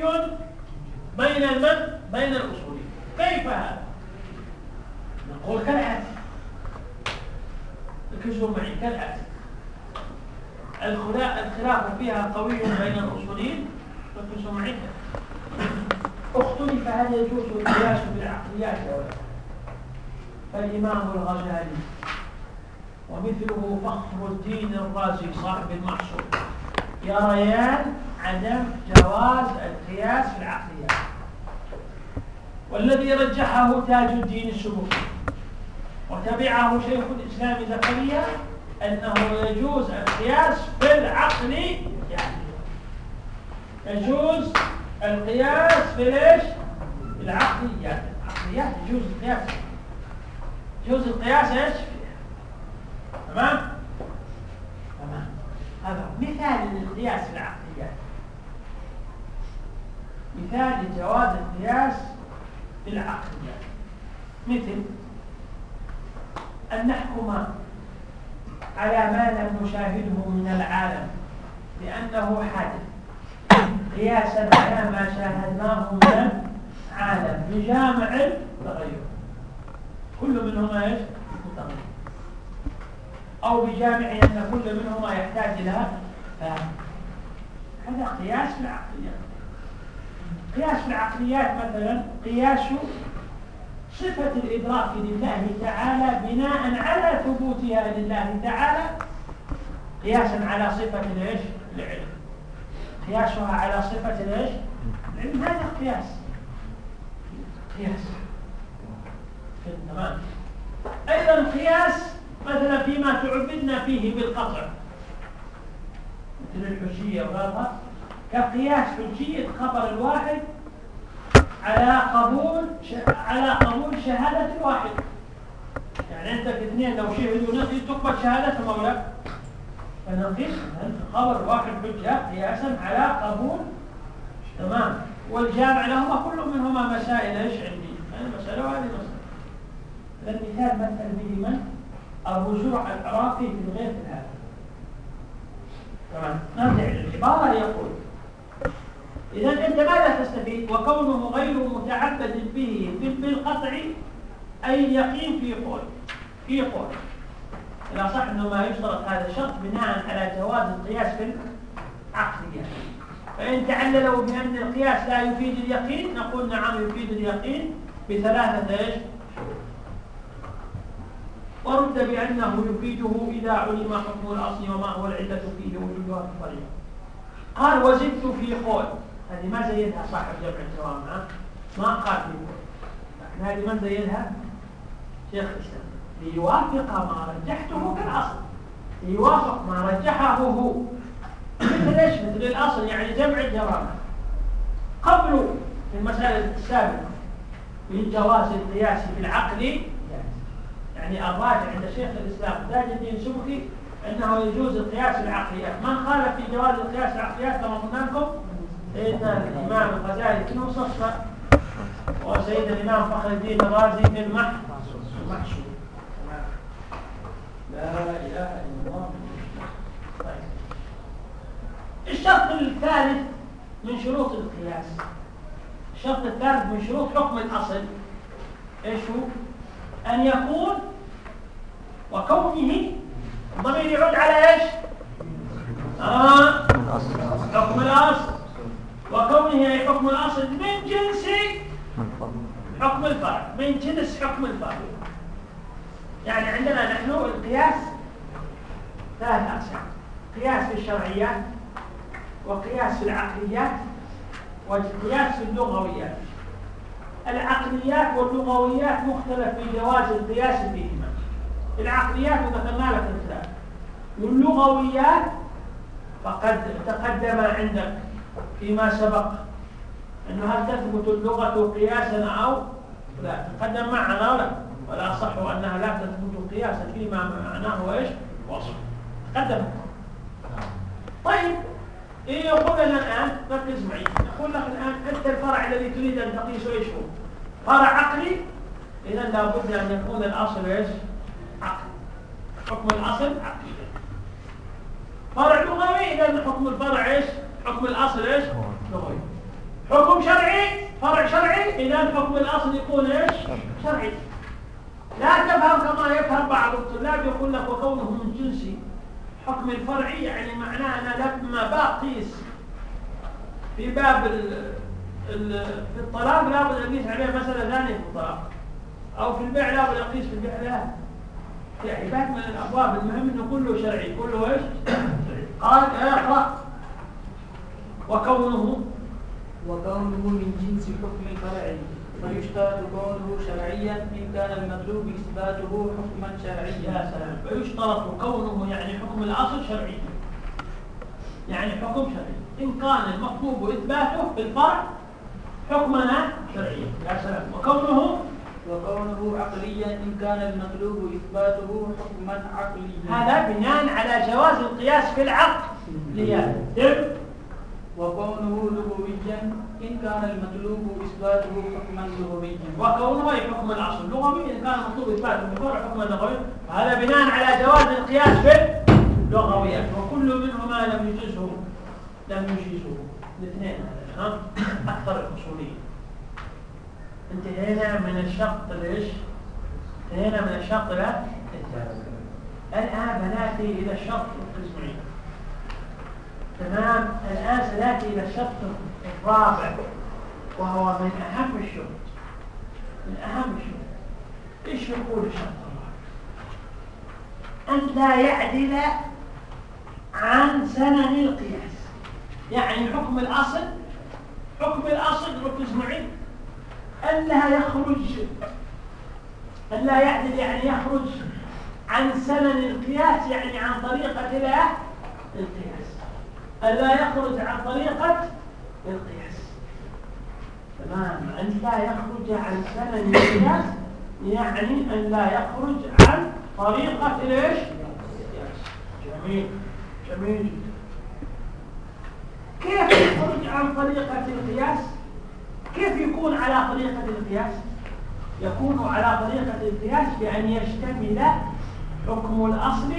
بين المن بين الأصولين كيف هذا؟ نقول كالآتي ركزوا معي كالآتي الخلاف فيها قوي بين الأصولين. ركزوا معي. اختلف هل يجوز القياس بالعقليات أو لا؟ فالإمام الغزالي ومثله فخر الدين الرازي صاحب المحصول. يريان عدم جواز القياس في العقليات والذي رجحه تاج الدين السبكي وتبعه شيخ الإسلام زكريا أنه يجوز القياس في العقل يعني يجوز القياس في ليش؟ العقليات العقليات يجوز القياس يجوز القياس إيش؟ تمام؟ تمام هذا مثال للقياس في العقليات مثال لجواز القياس في العقليات مثل أن نحكم على ما لم نشاهده من العالم لأنه حادث. قياسا على ما شاهدناه من العالم بجامع التغير. كل منهما إيش؟ متغير. أو بجامع أن كل منهما يحتاج إلى فهم. هذا قياس في العقليات قياس العقليات مثلا قياس صفة الإدراك لله تعالى بناء على ثبوتها لله تعالى قياسا على صفة؟ العلم قياسها على صفة؟ العلم هذا قياس قياس تمام أيضا قياس مثلا فيما تعبدنا فيه بالقطع مثل الحجية وغيرها كقياس حجية خبر الواحد على قبول على قبول شهادة الواحد. يعني عندك اثنين لو شهدوا نفي تقبل شهادتهم أو لا فنقيس خبر واحد حجة قياسا على قبول. تمام. والجامع لهما كل منهما مسائل إيش عندي؟ هذه مسألة وهذه مسألة. المثال مثل به من؟ الرجوع العراقي في غير هذا تمام نرجع للعبارة يقول. إذا أنت ماذا تستفيد؟ وكونه غير متعبد به بالقطع أي اليقين في قول في قول. إذا صح أنه ما يشترط هذا الشرط بناء على جواز القياس في العقلية فإن تعللوا بأن القياس لا يفيد اليقين نقول نعم يفيد اليقين بثلاثة إيش؟ ورد بأنه يفيده إذا علم حكم الأصل وما هو العلة فيه وجودها في الطريق. قال وزدت في قول. هذه ما زيدها صاحب جمع الجوامع ما قال في لكن هذه من زيدها شيخ الإسلام. ليوافق ما رجحته كالأصل. ليوافق ما رجحه هو. مثل إيش؟ مثل الأصل يعني جمع الجوامع قبل في المسألة السابقة في جواز القياس في العقل يعني الراجع عند شيخ الإسلام تاج الدين سبكي أنه يجوز القياس العقليات. من قال في جواز القياس العقليات؟ كما قلنا لكم. سيدنا الإمام الغزالي في المستصفى وسيدنا الإمام فخر الدين الرازي في المحشور لا إله إلا الله طيب الشرط الثالث من شروط القياس. الشرط الثالث من شروط حكم الأصل. إيش هو؟ أن يكون وكونه الضمير يعود على إيش؟ آه حكم الأصل. وكونه حكم الأصل من جنس حكم الفرع من جنس حكم الفرع يعني عندنا نحن القياس ثلاث أقسام قياس في الشرعيات وقياس في العقليات وقياس في اللغويات العقليات واللغويات مختلف في جواز القياس فيهما العقليات ذكرنا لك الكلام واللغويات فقد تقدم عندك. فيما سبق. أنه هل تثبت اللغة قياسا أو لا؟ تقدم معنا ولا. ولا صح أنها لا تثبت قياسا فيما معناه إيش وصف. تقدم. طيب. إيه يقول لنا الآن ركز معي. يقول لك الآن أنت الفرع الذي تريد أن تقيسه إيش هو؟ فرع عقلي؟ إذا لابد أن يكون الأصل إيش؟ عقلي حكم الأصل عقلي. فرع لغوي؟ إذا حكم الفرع إيش؟ حكم الأصل إيش؟ لغوي حكم شرعي فرع شرعي. إذا حكم الأصل يكون إيش؟ شرعي. لا تفهم كما يفهم بعض الطلاب يقول لك وكونه من جنسي حكم الفرعي يعني معناه أنا لما بقيس في باب ال في الطلاق لابد أقيس عليه مسألة ثانية في الطلاق. أو في البيع لابد أقيس في البيع لا. يعني باب من الأبواب المهم أنه كله شرعي كله إيش؟ قال اقرأ. وكونه وكونه من جنس حكم الفرع فيشترط كونه شرعيا إن كان المطلوب إثباته حكما شرعيا. فيشترط كونه يعني حكم الأصل شرعي. يعني حكم شرعي. إن كان المطلوب إثباته في الفرع حكمنا شرعيا. يا سلام. وكونه وكونه عقليا إن كان المطلوب إثباته حكما عقليا. هذا بناء على جواز القياس في العقل. ليتم وكونه لغويا إن كان المطلوب إثباته حكما لغويا. وكونه حكم الأصل اللغوي إن كان المطلوب إثباته الفرع حكما لغويا فهذا بناء على جواز القياس في اللغويات وكل منهما لم يجزه لم يجيزه الاثنين ها؟ أكثر الأصولية. انتهينا من الشرط ليش؟ انتهينا من الشرط لا الآن بنأتي إلى الشرط القسمي. تمام؟ الآن سنأتي إلى الشرط الرابع وهو من أهم الشروط. من أهم الشروط. إيش يقول الشرط الرابع؟ أن لا يعدل عن سنن القياس. يعني حكم الأصل حكم الأصل ركز معي أن لا يخرج أن لا يعدل يعني يخرج عن سنن القياس يعني عن طريقة لا القياس. أن لا يخرج عن طريقة القياس. تمام؟ أن لا يخرج عن سنن القياس يعني أن لا يخرج عن طريقة ليش جميل. جميل جدا. كيف يخرج عن طريقة القياس؟ كيف يكون على طريقة القياس؟ يكون على طريقة القياس بأن يشتمل حكم الأصل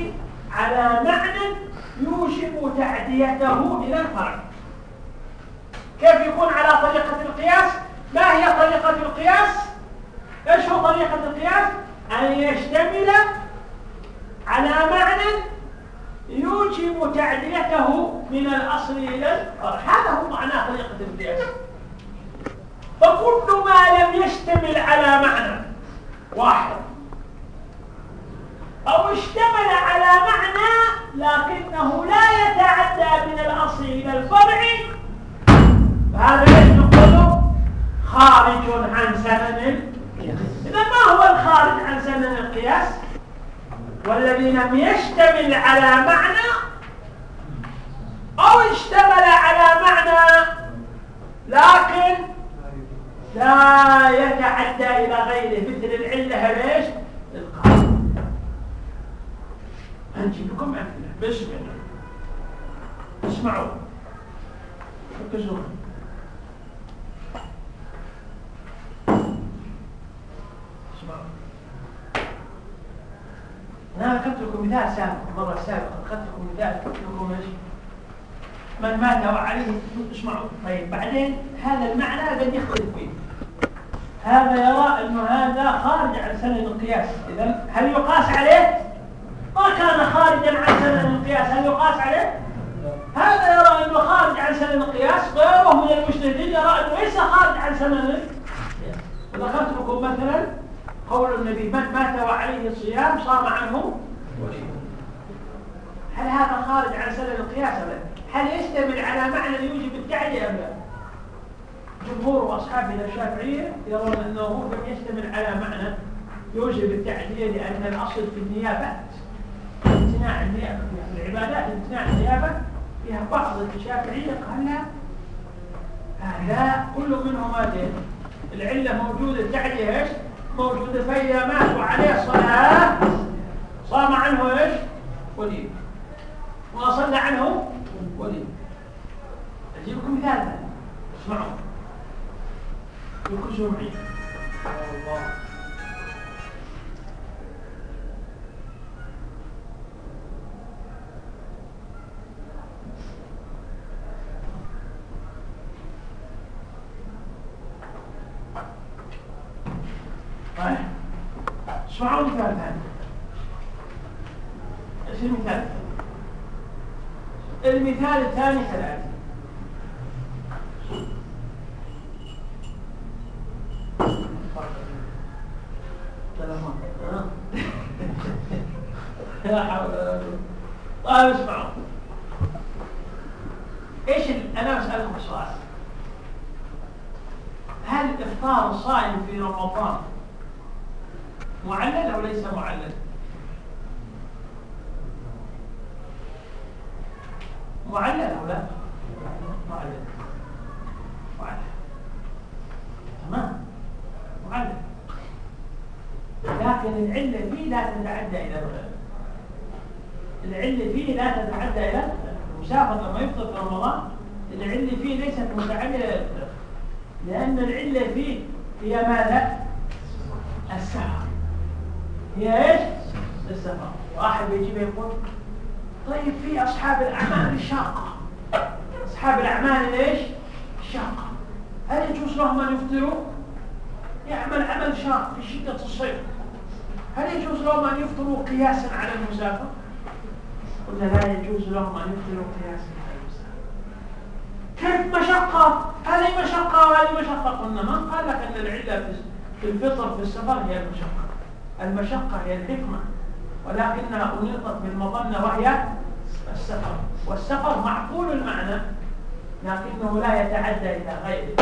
على معنى يوشك تعديته إلى الفرع كيف يكون على طريقة القياس؟ ما هي طريقة القياس؟ إيش هو طريقة القياس؟ أن يشتمل على معنى يوجب تعديته من الأصل إلى الفرع هذا هو معنى طريقة القياس. فكل ما لم يشتمل على معنى واحد أو اشتمل على معنى لكنه لا يتعدى من الأصل إلى الفرع. فهذا نقول خارج عن سنن إذا ما هو الخارج عن سنن القياس؟ والذي لم يشتمل على معنى أو اشتمل على معنى لكن لا يتعدى إلى غيره مثل العلة ليش؟ القاعدة أنجي لكم أمثلة بسم الله اسمعوا. ركزوا اسمعوا. أنا أخذت لكم مثال سابق المرة السابقة أخذت لكم مثال لكم إيش؟ من مات وعليه اسمعوا. طيب بعدين هذا المعنى قد يختلف فيه. هذا يرى أن هذا خارج عن سنن القياس. إذا هل يقاس عليه؟ ما كان خارجا عن سنن القياس هل يقاس عليه؟ هذا يرى أنه خارج عن سنن القياس غيره من المجتهدين يرى أنه ليس خارج عن سنن ذكرت لكم مثلا قول النبي من مات وعليه الصيام صام عنه هل هذا خارج عن سنن القياس أم هل يشتمل على معنى يوجب التعدي أم لا؟ جمهور أصحابنا الشافعية يرون أنه لم يشتمل على معنى يوجب التعدية لأن الأصل في النيابة امتناع في العبادات امتناع النيابة فيها بعض الشافعية قال لا كل منهم هذه العلة موجودة التعدية إيش؟ موجودة فإذا مات وعليه صلاة. صام عنه إيش؟ ولي. وصلى عنه؟ ولي. أجيبكم مثال. اسمعوا. يكون سمعي الله طيب اسمعوا مثال ثاني إيش المثال المثال الثاني كالآتي لا حول ولا قوة. طيب اسمعوا. إيش أنا بسألكم سؤال. هل إفطار الصائم في رمضان معلل أو ليس معلل؟ معلل أو لا؟ معلل. معلل. تمام. معلل. لكن العلة فيه لا تتعدى إلى الغير العلة فيه لا تتعدى إلى المسافر لما يفطر في رمضان العلة فيه ليست الغير لأن العلة فيه هي ماذا؟ السفر هي إيش؟ السفر واحد بيجي يقول طيب في أصحاب الأعمال الشاقه أصحاب الأعمال إيش؟ الشاقه هل يجوز لهم أن يفطروا يعمل عمل شاق في شدة الصيف. هل يجوز لهم أن يفطروا قياسا على المسافر قلنا لا يجوز لهم أن يفطروا قياسا على المسافر كيف مشقة؟ هذه مشقة وهذه مشقة. قلنا من قال لك أن العلة في الفطر في السفر هي المشقة. المشقة هي الحكمة. ولكنها أنيطت بالمظنة وهي السفر. والسفر معقول المعنى لكنه لا يتعدى إلى غيره.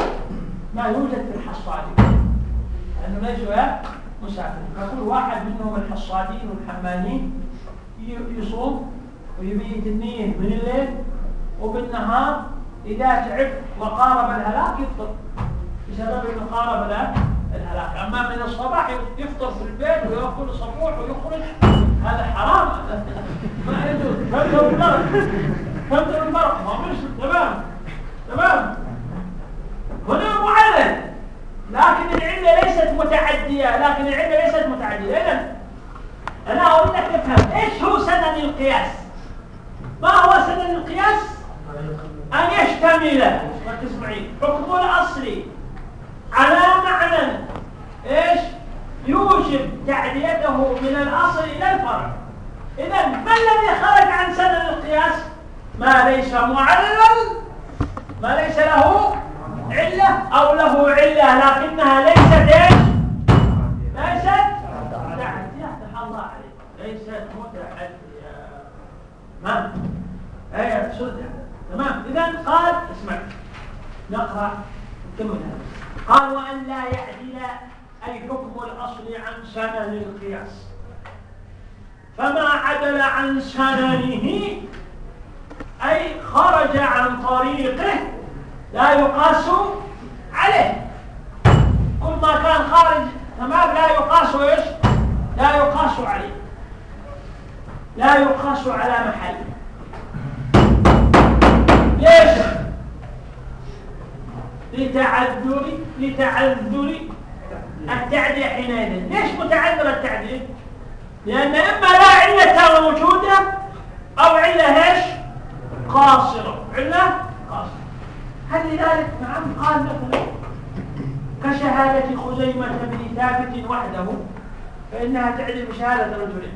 ما يوجد في الحصادين لأنه ليسوا مسافرين فكل واحد منهم الحصادين والحمالين يصوم ويبيت النية من الليل وبالنهار إذا تعب وقارب الهلاك يفطر. بسبب أنه قارب الهلاك. أما من الصباح يفطر في البيت ويأكل الصبوح ويخرج هذا حرام. ما يجوز فهمتوا الفرق فهمتوا الفرق ما مش تمام. تمام. هنا معلن لكن العلة ليست متعدية. لكن العلة ليست متعدية. إذن أنا أريدك تفهم إيش هو سنن القياس؟ ما هو سنن القياس؟ أن يشتمل. ركز معي حكم الأصلي. على معنى إيش؟ يوجب تعديته من الأصل إلى الفرع. اذا ما الذي خرج عن سنن القياس؟ ما ليس معلل ما ليس له علة أو له علة لكنها ليست إيش؟ ليست متعديه يفتح الله عليك ليست متعديه ما إيه تمام. اذا قال اسمع نقرأ نكمل هذا قال وأن لا يعدل أي حكم الأصل عن سنن القياس. فما عدل عن سننه أي خرج عن طريقه لا يقاس عليه. كل ما كان خارج تمام لا يقاس إيش؟ لا يقاس عليه. لا يقاس على محله. ليش؟ لتعذر لتعذر التعدية حينئذ. ليش متعذر التعدية لأن إما لا علة موجودة أو علة إيش؟ قاصرة. علة قاصرة. هل لذلك نعم قال مثلا كشهادة خزيمة بن ثابت وحده فإنها تعدل بشهادة رجلين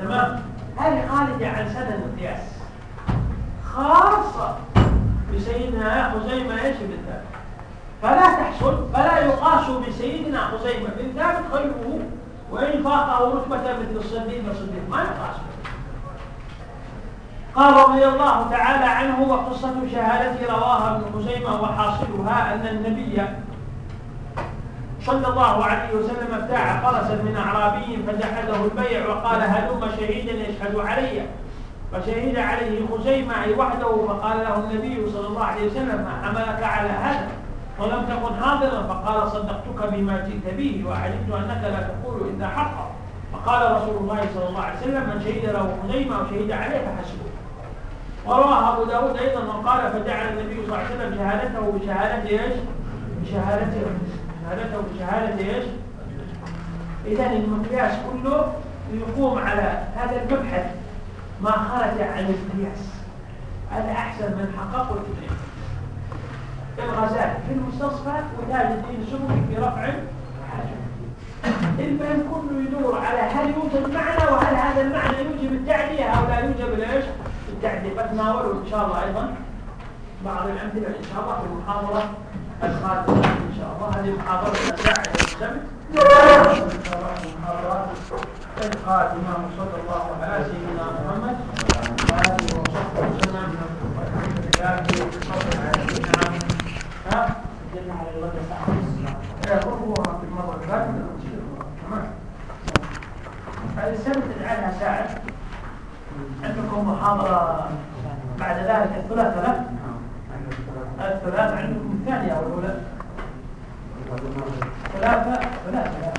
تمام؟ هذه خارجة عن سنن القياس. خاصة بسيدنا خزيمة إيش بن ثابت فلا تحصل فلا يقاس بسيدنا خزيمة بن ثابت وإن فاقه رتبة مثل الصديق والصديق. ما يقاس قال رضي الله تعالى عنه وقصة شهادته رواها ابن خزيمة وحاصلها أن النبي صلى الله عليه وسلم ابتاع فرسا من أعرابي فجحده البيع وقال هلم شهيدا يشهد علي. فشهد عليه خزيمة وحده فقال له النبي صلى الله عليه وسلم ما حملك على هذا؟ ولم تكن حاضرا فقال صدقتك بما جئت به وعلمت أنك لا تقول إلا حقا. فقال رسول الله صلى الله عليه وسلم من شهد له خزيمة وشهد عليه فحسبه ورواه أبو داود أيضا وقال فجعل النبي صلى الله عليه وسلم شهادته بشهادة إيش؟ بشهادته شهادته بشهادة إيش؟ إذا المقياس كله يقوم على هذا المبحث. ما خرج عن القياس هذا أحسن من حقق الاثنين الغزالي في المستصفى وتاج الدين السبكي في رفع الحاجة المهم كله يدور على هل يوجد معنى وهل هذا المعنى يوجب التعدية أو لا يوجب ليش؟ التعدية. بتناوله إن شاء الله أيضا. بعض الأمثلة إن شاء الله في المحاضرة القادمة إن شاء الله. هذه محاضرة ساعة السبت إن شاء الله على سيدنا محمد وآله وصحبه وسلم والحمد لله رب العالمين ها؟ جلنا على فاتت تمام السنة تجعلها ساعة عندكم محاضرة بعد ذلك الثلاثة لا؟ الثلاثة عندكم الثانية أو ثلاثة ثلاثة